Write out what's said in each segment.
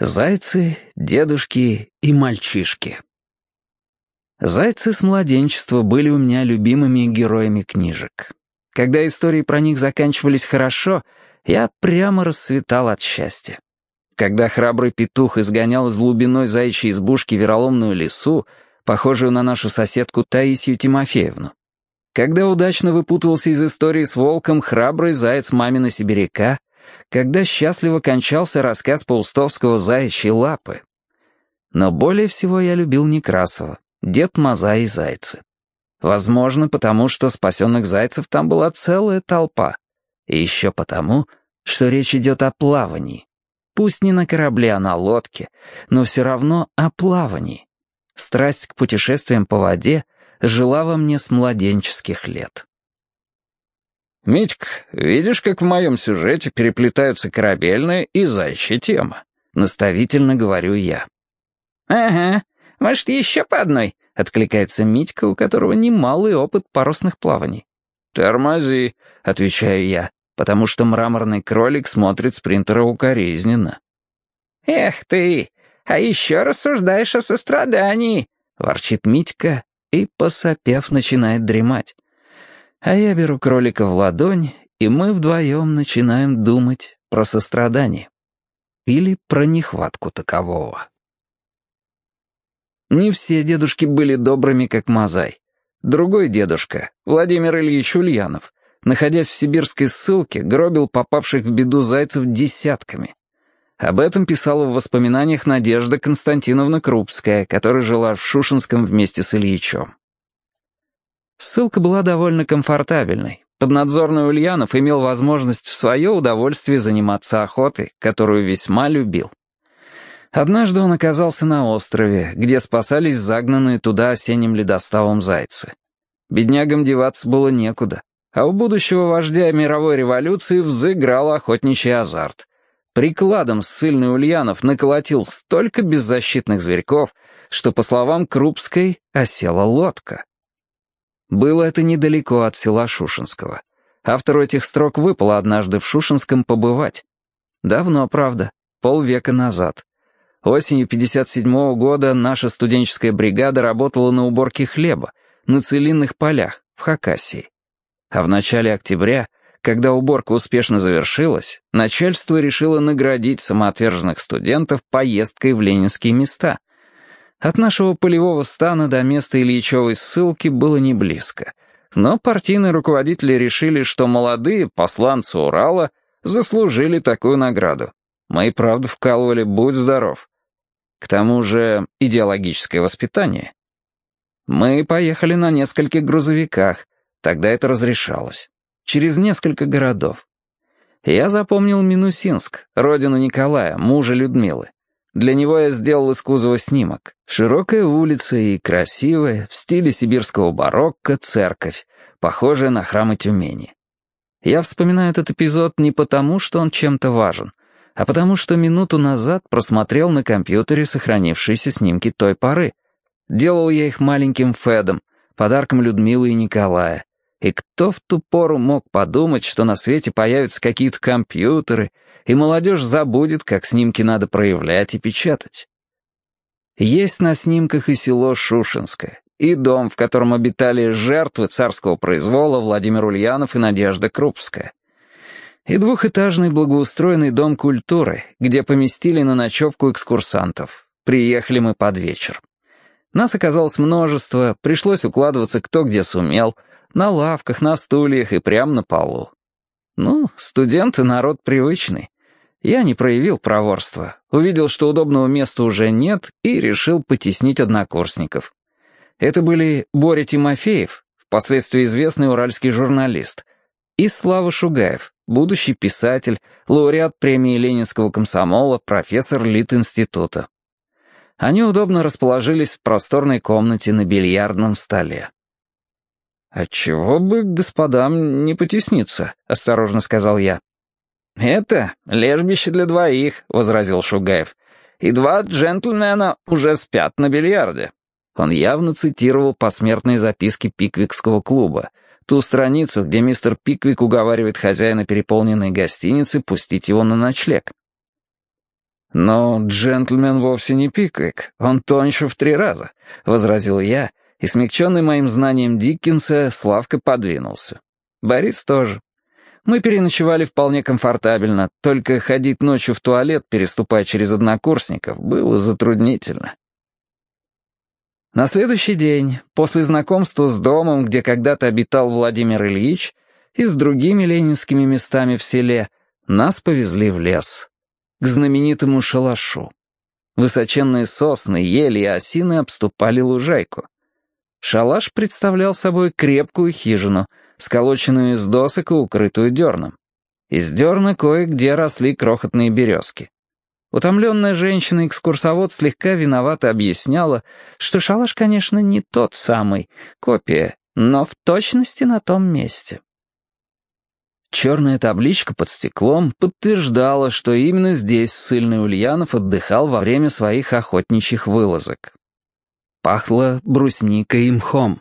Зайцы, дедушки и мальчишки. Зайцы с младенчества были у меня любимыми героями книжек. Когда истории про них заканчивались хорошо, я прямо расцветал от счастья. Когда храбрый петух изгонял из глубиной заячьей избушки вероломную лису, похожую на нашу соседку Таисию Тимофеевну. Когда удачно выпутывался из истории с волком храбрый заяц мамина сибиряка, когда счастливо кончался рассказ Паустовского «Заячьи лапы». Но более всего я любил Некрасова, Дед Маза и Зайцы. Возможно, потому что спасенных зайцев там была целая толпа. И еще потому, что речь идет о плавании. Пусть не на корабле, а на лодке, но все равно о плавании. Страсть к путешествиям по воде жила во мне с младенческих лет. «Митька, видишь, как в моем сюжете переплетаются корабельная и зайчья тема?» — наставительно говорю я. «Ага, может, еще по одной?» — откликается Митька, у которого немалый опыт парусных плаваний. «Тормози», — отвечаю я, потому что мраморный кролик смотрит с принтера укоризненно. «Эх ты, а еще рассуждаешь о сострадании», — ворчит Митька и, посопев, начинает дремать. А я беру кролика в ладонь, и мы вдвоем начинаем думать про сострадание. Или про нехватку такового. Не все дедушки были добрыми, как Мазай. Другой дедушка, Владимир Ильич Ульянов, находясь в сибирской ссылке, гробил попавших в беду зайцев десятками. Об этом писала в воспоминаниях Надежда Константиновна Крупская, которая жила в Шушинском вместе с Ильичом. Ссылка была довольно комфортабельной. Поднадзорный Ульянов имел возможность в свое удовольствие заниматься охотой, которую весьма любил. Однажды он оказался на острове, где спасались загнанные туда осенним ледоставом зайцы. Беднягам деваться было некуда, а у будущего вождя мировой революции взыграл охотничий азарт. Прикладом ссыльный Ульянов наколотил столько беззащитных зверьков, что, по словам Крупской, осела лодка. Было это недалеко от села Шушинского. Автору этих строк выпало однажды в Шушинском побывать. Давно, правда, полвека назад. Осенью 57-го года наша студенческая бригада работала на уборке хлеба на целинных полях в Хакасии. А в начале октября, когда уборка успешно завершилась, начальство решило наградить самоотверженных студентов поездкой в ленинские места — от нашего полевого стана до места Ильичевой ссылки было не близко. Но партийные руководители решили, что молодые посланцы Урала заслужили такую награду. Мы и правда вкалывали «Будь здоров». К тому же идеологическое воспитание. Мы поехали на нескольких грузовиках, тогда это разрешалось. Через несколько городов. Я запомнил Минусинск, родину Николая, мужа Людмилы. Для него я сделал из кузова снимок. Широкая улица и красивая, в стиле сибирского барокко, церковь, похожая на храмы Тюмени. Я вспоминаю этот эпизод не потому, что он чем-то важен, а потому что минуту назад просмотрел на компьютере сохранившиеся снимки той поры. Делал я их маленьким Федом, подарком Людмилы и Николая. И кто в ту пору мог подумать, что на свете появятся какие-то компьютеры, и молодежь забудет, как снимки надо проявлять и печатать. Есть на снимках и село Шушинское, и дом, в котором обитали жертвы царского произвола Владимир Ульянов и Надежда Крупская. И двухэтажный благоустроенный дом культуры, где поместили на ночевку экскурсантов. Приехали мы под вечер. Нас оказалось множество, пришлось укладываться кто где сумел — на лавках, на стульях и прямо на полу. Ну, студенты — народ привычный. Я не проявил проворства, увидел, что удобного места уже нет, и решил потеснить однокурсников. Это были Боря Тимофеев, впоследствии известный уральский журналист, и Слава Шугаев, будущий писатель, лауреат премии Ленинского комсомола, профессор Лит-института. Они удобно расположились в просторной комнате на бильярдном столе. «Отчего бы господам не потесниться?» — осторожно сказал я. «Это лежбище для двоих», — возразил Шугаев. «И два джентльмена уже спят на бильярде». Он явно цитировал посмертные записки Пиквикского клуба, ту страницу, где мистер Пиквик уговаривает хозяина переполненной гостиницы пустить его на ночлег. «Но джентльмен вовсе не Пиквик, он тоньше в три раза», — возразил я, и, смягченный моим знанием Диккенса, Славка подвинулся. Борис тоже. Мы переночевали вполне комфортабельно, только ходить ночью в туалет, переступая через однокурсников, было затруднительно. На следующий день, после знакомства с домом, где когда-то обитал Владимир Ильич, и с другими ленинскими местами в селе, нас повезли в лес к знаменитому шалашу. Высоченные сосны, ели и осины обступали лужайку. Шалаш представлял собой крепкую хижину, сколоченную из досок и укрытую дерном. Из дерна кое-где росли крохотные березки. Утомленная женщина-экскурсовод слегка виновато объясняла, что шалаш, конечно, не тот самый, копия, но в точности на том месте. Черная табличка под стеклом подтверждала, что именно здесь ссыльный Ульянов отдыхал во время своих охотничьих вылазок. Пахло брусникой и мхом.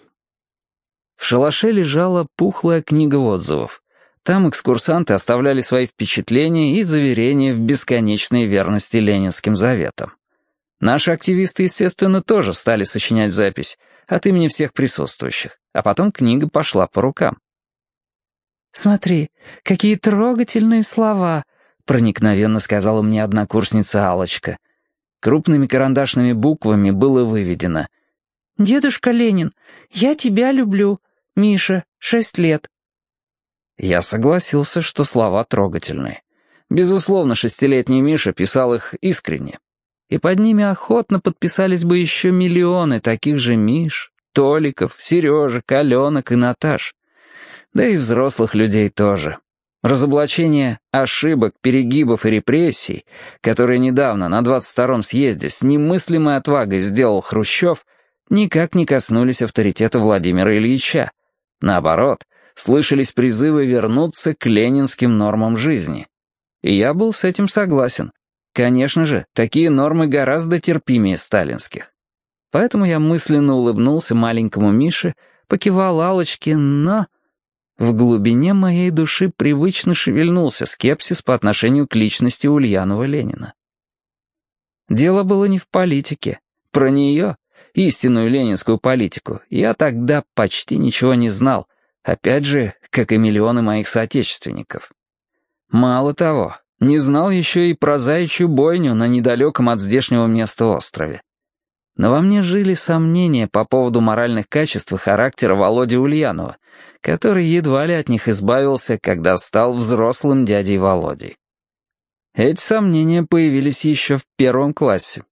В шалаше лежала пухлая книга отзывов. Там экскурсанты оставляли свои впечатления и заверения в бесконечной верности ленинским заветам. Наши активисты, естественно, тоже стали сочинять запись от имени всех присутствующих, а потом книга пошла по рукам. «Смотри, какие трогательные слова!» — проникновенно сказала мне однокурсница алочка Крупными карандашными буквами было выведено «Дедушка Ленин, я тебя люблю. Миша, шесть лет». Я согласился, что слова трогательные. Безусловно, шестилетний Миша писал их искренне. И под ними охотно подписались бы еще миллионы таких же Миш, Толиков, Сережек, Аленок и Наташ да и взрослых людей тоже. Разоблачение ошибок, перегибов и репрессий, которые недавно на 22-м съезде с немыслимой отвагой сделал Хрущев, никак не коснулись авторитета Владимира Ильича. Наоборот, слышались призывы вернуться к ленинским нормам жизни. И я был с этим согласен. Конечно же, такие нормы гораздо терпимее сталинских. Поэтому я мысленно улыбнулся маленькому Мише, покивал Аллочке, но... В глубине моей души привычно шевельнулся скепсис по отношению к личности Ульянова Ленина. Дело было не в политике. Про нее, истинную ленинскую политику, я тогда почти ничего не знал, опять же, как и миллионы моих соотечественников. Мало того, не знал еще и про заячью бойню на недалеком от здешнего места острове. Но во мне жили сомнения по поводу моральных качеств и характера Володи Ульянова — который едва ли от них избавился, когда стал взрослым дядей Володей. Эти сомнения появились еще в первом классе.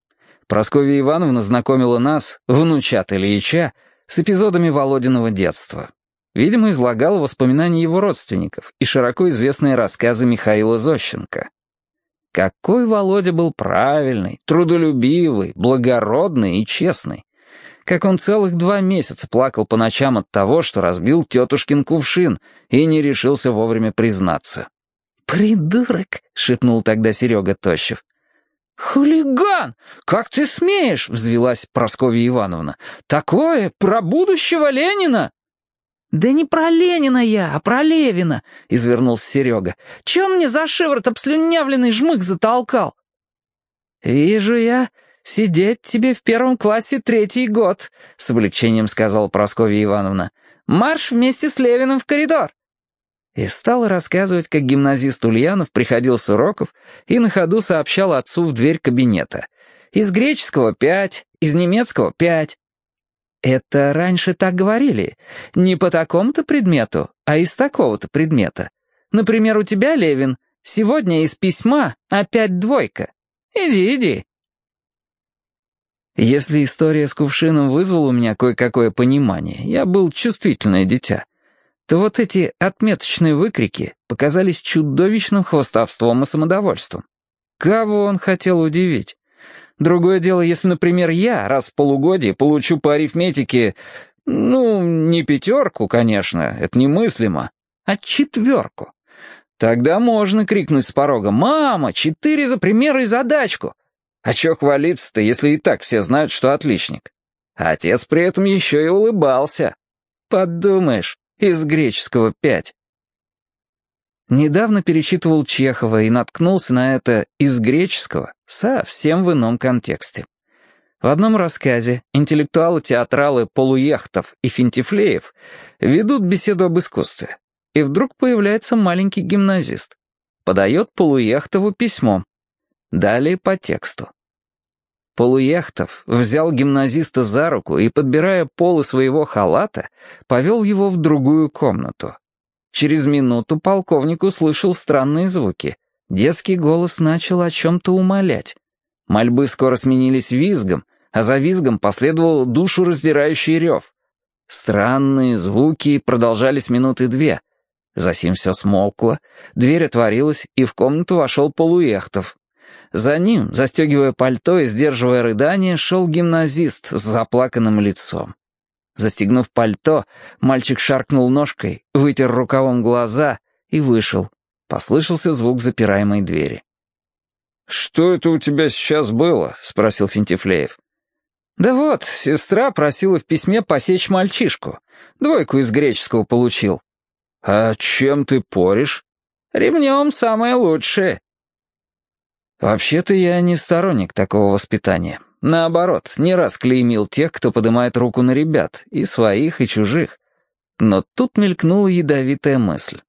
Прасковья Ивановна знакомила нас, внучат Ильича, с эпизодами Володиного детства. Видимо, излагала воспоминания его родственников и широко известные рассказы Михаила Зощенко. Какой Володя был правильный, трудолюбивый, благородный и честный как он целых два месяца плакал по ночам от того, что разбил тетушкин кувшин и не решился вовремя признаться. «Придурок!» — шепнул тогда Серега Тощев. «Хулиган! Как ты смеешь?» — взвелась Прасковья Ивановна. «Такое про будущего Ленина!» «Да не про Ленина я, а про Левина!» — извернулся Серега. «Че он мне за шиворот обслюнявленный жмых затолкал?» «Вижу я, «Сидеть тебе в первом классе третий год», — с облегчением сказала Прасковья Ивановна. «Марш вместе с Левиным в коридор». И стала рассказывать, как гимназист Ульянов приходил с уроков и на ходу сообщал отцу в дверь кабинета. «Из греческого пять, из немецкого пять». Это раньше так говорили. Не по такому-то предмету, а из такого-то предмета. Например, у тебя, Левин, сегодня из письма опять двойка. Иди, иди. Если история с кувшином вызвала у меня кое-какое понимание, я был чувствительное дитя, то вот эти отметочные выкрики показались чудовищным хвостовством и самодовольством. Кого он хотел удивить? Другое дело, если, например, я раз в полугодие получу по арифметике, ну, не пятерку, конечно, это немыслимо, а четверку. Тогда можно крикнуть с порога «Мама, четыре за примеры и задачку!» А чё хвалиться-то, если и так все знают, что отличник? Отец при этом еще и улыбался. Подумаешь, из греческого пять. Недавно перечитывал Чехова и наткнулся на это из греческого совсем в ином контексте. В одном рассказе интеллектуалы-театралы Полуехтов и Финтифлеев ведут беседу об искусстве, и вдруг появляется маленький гимназист. Подает Полуехтову письмо. Далее по тексту. Полуехтов взял гимназиста за руку и, подбирая полы своего халата, повел его в другую комнату. Через минуту полковник услышал странные звуки. Детский голос начал о чем-то умолять. Мольбы скоро сменились визгом, а за визгом последовал душу раздирающий рев. Странные звуки продолжались минуты две. Засим все смолкло, дверь отворилась, и в комнату вошел Полуехтов. За ним, застегивая пальто и сдерживая рыдание, шел гимназист с заплаканным лицом. Застегнув пальто, мальчик шаркнул ножкой, вытер рукавом глаза и вышел. Послышался звук запираемой двери. «Что это у тебя сейчас было?» — спросил Финтифлеев. «Да вот, сестра просила в письме посечь мальчишку. Двойку из греческого получил». «А чем ты поришь?» «Ремнем самое лучшее». Вообще-то я не сторонник такого воспитания. Наоборот, не раз клеймил тех, кто поднимает руку на ребят, и своих, и чужих. Но тут мелькнула ядовитая мысль.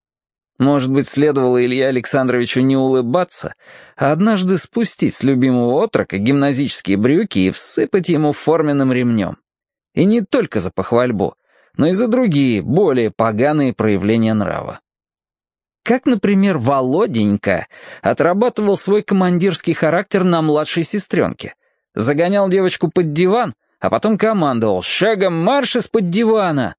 Может быть, следовало Илье Александровичу не улыбаться, а однажды спустить с любимого отрока гимназические брюки и всыпать ему форменным ремнем. И не только за похвальбу, но и за другие, более поганые проявления нрава. Как, например, Володенька отрабатывал свой командирский характер на младшей сестренке. Загонял девочку под диван, а потом командовал «Шагом марш из-под дивана!»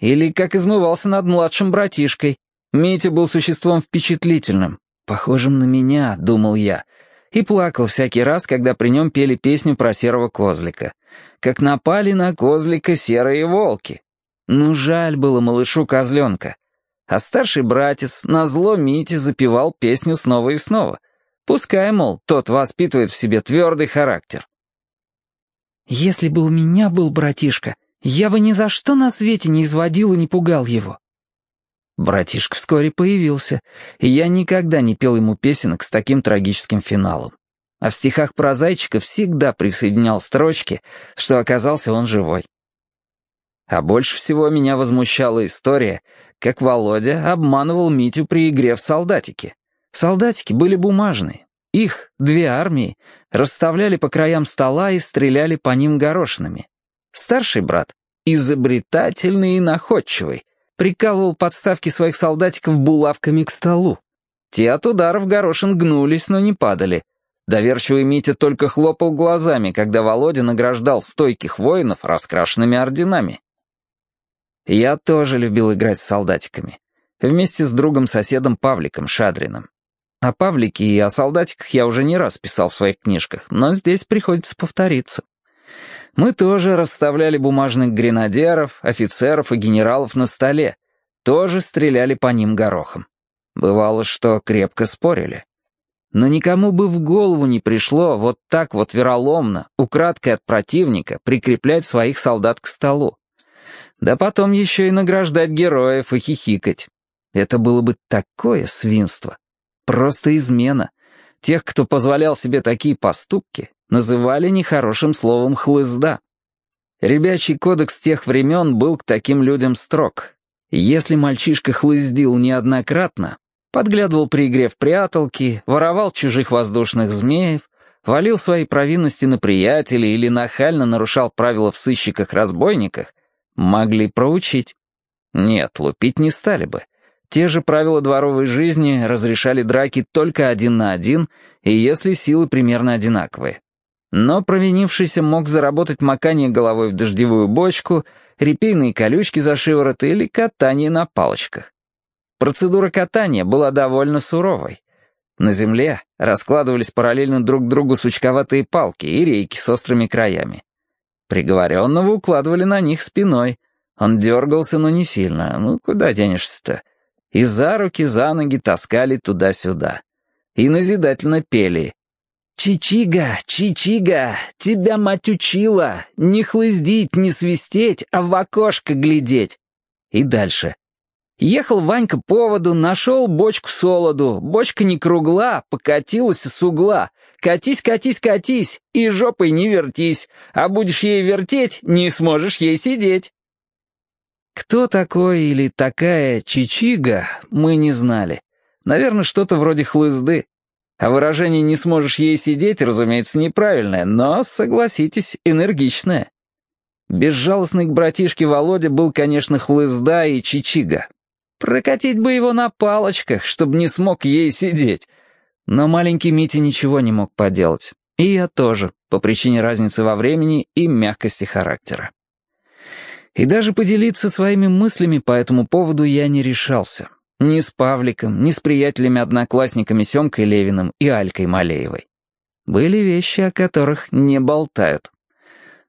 Или как измывался над младшим братишкой, Митя был существом впечатлительным, похожим на меня, думал я, и плакал всякий раз, когда при нем пели песню про серого козлика. Как напали на козлика серые волки. Ну, жаль было малышу козленка. А старший братец, назло Мите, запевал песню снова и снова. Пускай, мол, тот воспитывает в себе твердый характер. «Если бы у меня был братишка, я бы ни за что на свете не изводил и не пугал его. Братишка вскоре появился, и я никогда не пел ему песенок с таким трагическим финалом. А в стихах про зайчика всегда присоединял строчки, что оказался он живой. А больше всего меня возмущала история, как Володя обманывал Митю при игре в солдатики. Солдатики были бумажные. Их, две армии, расставляли по краям стола и стреляли по ним горошинами. Старший брат, изобретательный и находчивый, прикалывал подставки своих солдатиков булавками к столу. Те от ударов горошин гнулись, но не падали. Доверчивый Митя только хлопал глазами, когда Володя награждал стойких воинов раскрашенными орденами. Я тоже любил играть с солдатиками. Вместе с другом-соседом Павликом Шадриным. О Павлике и о солдатиках я уже не раз писал в своих книжках, но здесь приходится повториться. Мы тоже расставляли бумажных гренадеров, офицеров и генералов на столе, тоже стреляли по ним горохом. Бывало, что крепко спорили. Но никому бы в голову не пришло вот так вот вероломно, украдкой от противника, прикреплять своих солдат к столу. Да потом еще и награждать героев и хихикать. Это было бы такое свинство. Просто измена. Тех, кто позволял себе такие поступки, называли нехорошим словом «хлызда». Ребячий кодекс тех времен был к таким людям строг. Если мальчишка хлыздил неоднократно, подглядывал при игре в пряталки, воровал чужих воздушных змеев, валил свои провинности на приятелей или нахально нарушал правила в сыщиках-разбойниках, могли проучить. Нет, лупить не стали бы. Те же правила дворовой жизни разрешали драки только один на один, и если силы примерно одинаковые. Но провинившийся мог заработать макание головой в дождевую бочку, репейные колючки за шиворот или катание на палочках. Процедура катания была довольно суровой. На земле раскладывались параллельно друг другу сучковатые палки и рейки с острыми краями. Приговоренного укладывали на них спиной. Он дергался, но не сильно. Ну, куда денешься-то? И за руки, за ноги таскали туда-сюда. И назидательно пели «Чичига, Чичига, тебя мать учила, не хлыздить, не свистеть, а в окошко глядеть». И дальше. Ехал Ванька по воду, нашел бочку солоду. Бочка не кругла, покатилась с угла. Катись, катись, катись, и жопой не вертись. А будешь ей вертеть, не сможешь ей сидеть. Кто такой или такая Чичига, мы не знали. Наверное, что-то вроде хлызды. А выражение «не сможешь ей сидеть», разумеется, неправильное, но, согласитесь, энергичное. Безжалостный к братишке Володя был, конечно, хлызда и Чичига. Прокатить бы его на палочках, чтобы не смог ей сидеть. Но маленький Митя ничего не мог поделать. И я тоже, по причине разницы во времени и мягкости характера. И даже поделиться своими мыслями по этому поводу я не решался. Ни с Павликом, ни с приятелями-одноклассниками Семкой Левиным и Алькой Малеевой. Были вещи, о которых не болтают.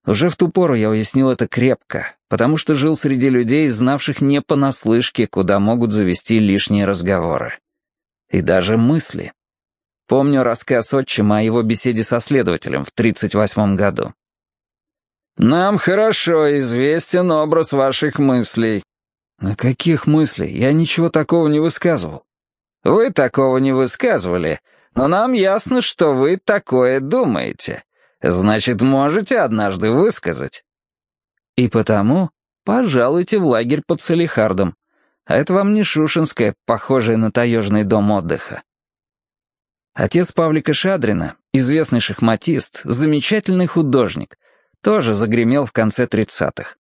Уже в ту пору я уяснил это крепко, потому что жил среди людей, знавших не понаслышке, куда могут завести лишние разговоры. И даже мысли. Помню рассказ отчима о его беседе со следователем в 38 году. «Нам хорошо известен образ ваших мыслей». «На каких мыслей? Я ничего такого не высказывал». «Вы такого не высказывали, но нам ясно, что вы такое думаете. Значит, можете однажды высказать». «И потому пожалуйте в лагерь под Салихардом. А это вам не Шушинское, похожее на таежный дом отдыха. Отец Павлика Шадрина, известный шахматист, замечательный художник, тоже загремел в конце 30-х.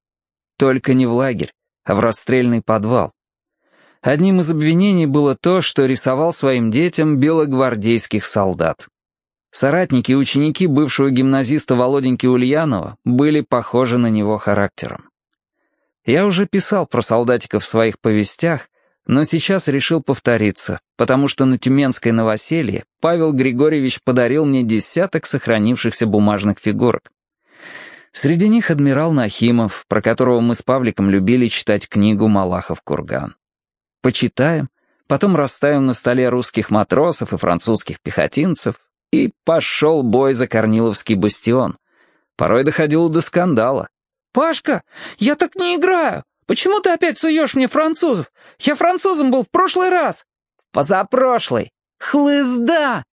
Только не в лагерь, а в расстрельный подвал. Одним из обвинений было то, что рисовал своим детям белогвардейских солдат. Соратники и ученики бывшего гимназиста Володеньки Ульянова были похожи на него характером. Я уже писал про солдатиков в своих повестях, но сейчас решил повториться, потому что на Тюменской новоселье Павел Григорьевич подарил мне десяток сохранившихся бумажных фигурок. Среди них адмирал Нахимов, про которого мы с Павликом любили читать книгу «Малахов курган». Почитаем, потом расставим на столе русских матросов и французских пехотинцев, и пошел бой за Корниловский бастион. Порой доходило до скандала. «Пашка, я так не играю! Почему ты опять суешь мне французов? Я французом был в прошлый раз!» «В позапрошлый! Хлызда!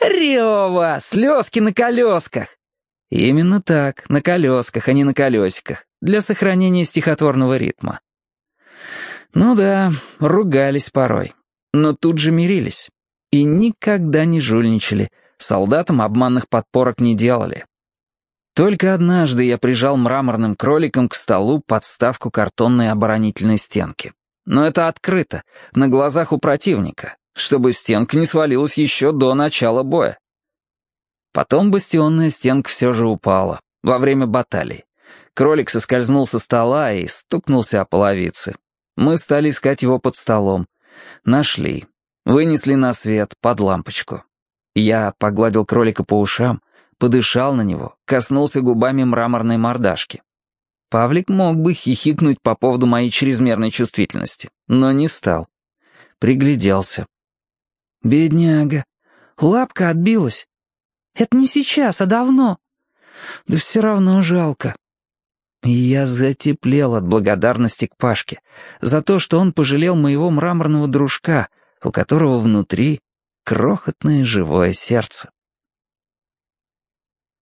Рева! Слезки на колесках!» Именно так, на колесках, а не на колесиках, для сохранения стихотворного ритма. Ну да, ругались порой, но тут же мирились. И никогда не жульничали, солдатам обманных подпорок не делали. Только однажды я прижал мраморным кроликом к столу подставку картонной оборонительной стенки. Но это открыто, на глазах у противника, чтобы стенка не свалилась еще до начала боя. Потом бастионная стенка все же упала, во время баталий. Кролик соскользнул со стола и стукнулся о половицы. Мы стали искать его под столом. Нашли. Вынесли на свет, под лампочку. Я погладил кролика по ушам, подышал на него, коснулся губами мраморной мордашки. Павлик мог бы хихикнуть по поводу моей чрезмерной чувствительности, но не стал. Пригляделся. «Бедняга, лапка отбилась. Это не сейчас, а давно. Да все равно жалко. Я затеплел от благодарности к Пашке за то, что он пожалел моего мраморного дружка, у которого внутри крохотное живое сердце.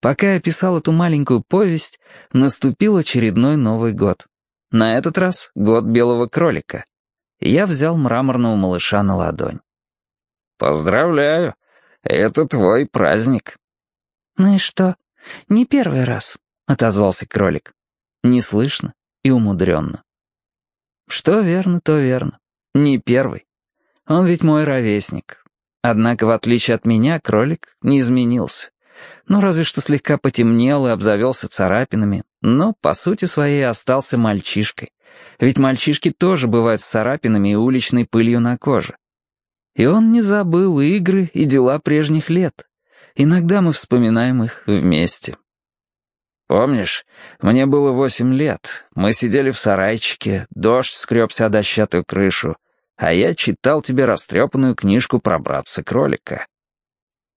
Пока я писал эту маленькую повесть, наступил очередной Новый год. На этот раз год белого кролика. я взял мраморного малыша на ладонь. «Поздравляю, это твой праздник», «Ну и что? Не первый раз», — отозвался кролик. Неслышно и умудренно. Что верно, то верно. Не первый. Он ведь мой ровесник. Однако, в отличие от меня, кролик не изменился. Ну, разве что слегка потемнел и обзавелся царапинами, но, по сути своей, остался мальчишкой. Ведь мальчишки тоже бывают с царапинами и уличной пылью на коже. И он не забыл игры и дела прежних лет. Иногда мы вспоминаем их вместе. Помнишь, мне было восемь лет, мы сидели в сарайчике, дождь скребся о дощатую крышу, а я читал тебе растрепанную книжку про братца-кролика.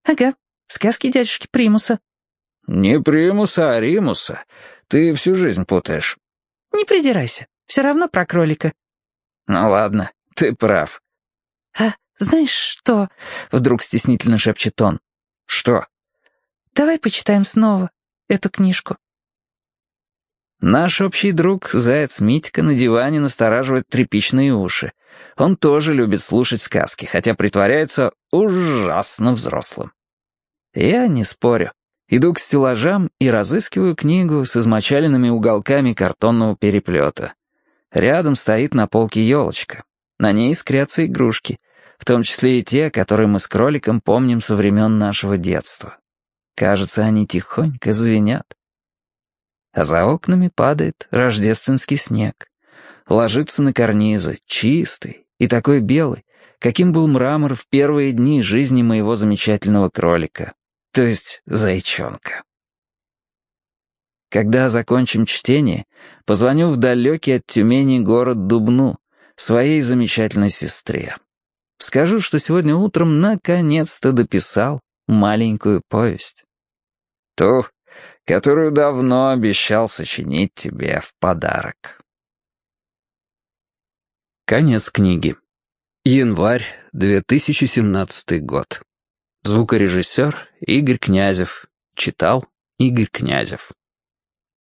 Ага, сказки дядюшки Примуса. Не Примуса, а Римуса. Ты всю жизнь путаешь. Не придирайся, все равно про кролика. Ну ладно, Ты прав. «А знаешь что?» — вдруг стеснительно шепчет он. «Что?» «Давай почитаем снова эту книжку». Наш общий друг, заяц Митька, на диване настораживает тряпичные уши. Он тоже любит слушать сказки, хотя притворяется ужасно взрослым. Я не спорю. Иду к стеллажам и разыскиваю книгу с измочаленными уголками картонного переплета. Рядом стоит на полке елочка. На ней искрятся игрушки, в том числе и те, которые мы с кроликом помним со времен нашего детства. Кажется, они тихонько звенят. А за окнами падает рождественский снег. Ложится на карнизы, чистый и такой белый, каким был мрамор в первые дни жизни моего замечательного кролика, то есть зайчонка. Когда закончим чтение, позвоню в далекий от Тюмени город Дубну, своей замечательной сестре. Скажу, что сегодня утром наконец-то дописал маленькую повесть. Ту, которую давно обещал сочинить тебе в подарок. Конец книги. Январь 2017 год. Звукорежиссер Игорь Князев. Читал Игорь Князев.